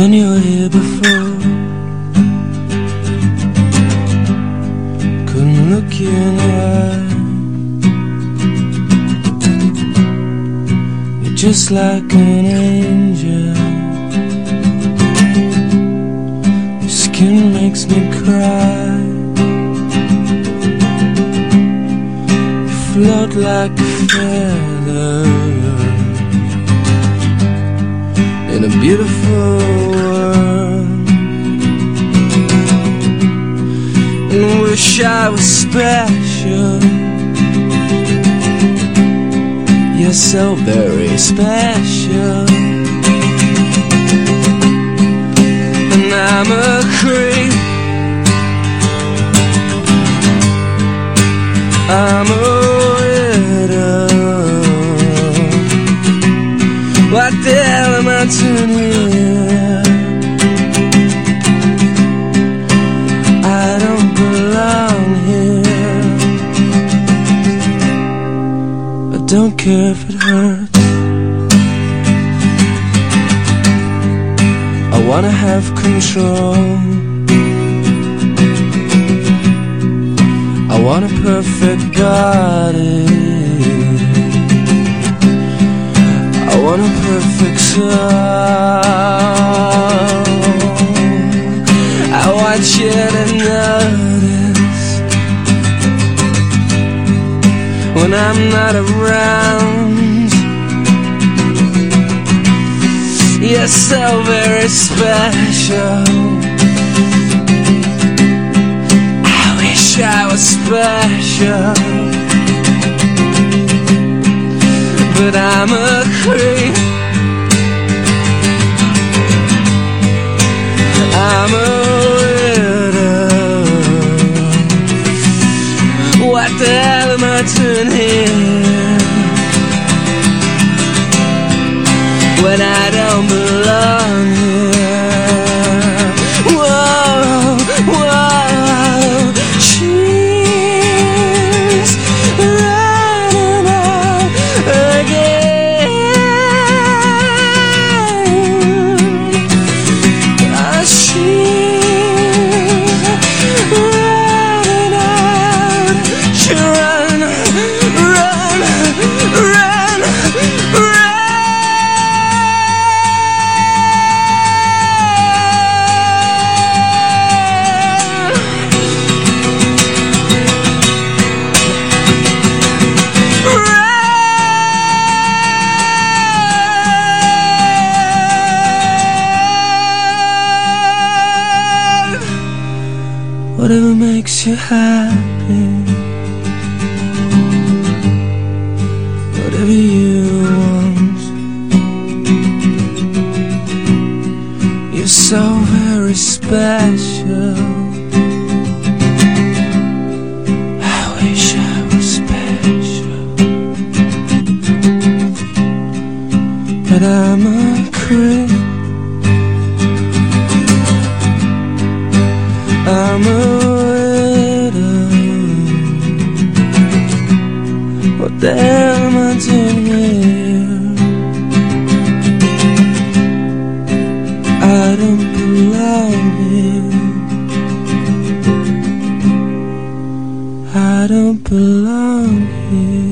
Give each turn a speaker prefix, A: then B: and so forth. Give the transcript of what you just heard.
A: when you were here before. Couldn't look you in the eye. You're just like an angel. Your skin makes me cry. You float like a feather in a beautiful wish I was special. You're so very special. And I'm a creep. I'm a widow. What the hell am I doing don't care if it hurts. I wanna have control. I want a perfect body. I want a perfect soul. I'm not around. You're so very special. When I don't belong Whatever makes you happy, whatever you want. You're so very special. I wish I was special, but I'm a creep. What the hell am I doing here? I don't belong here. I don't belong here.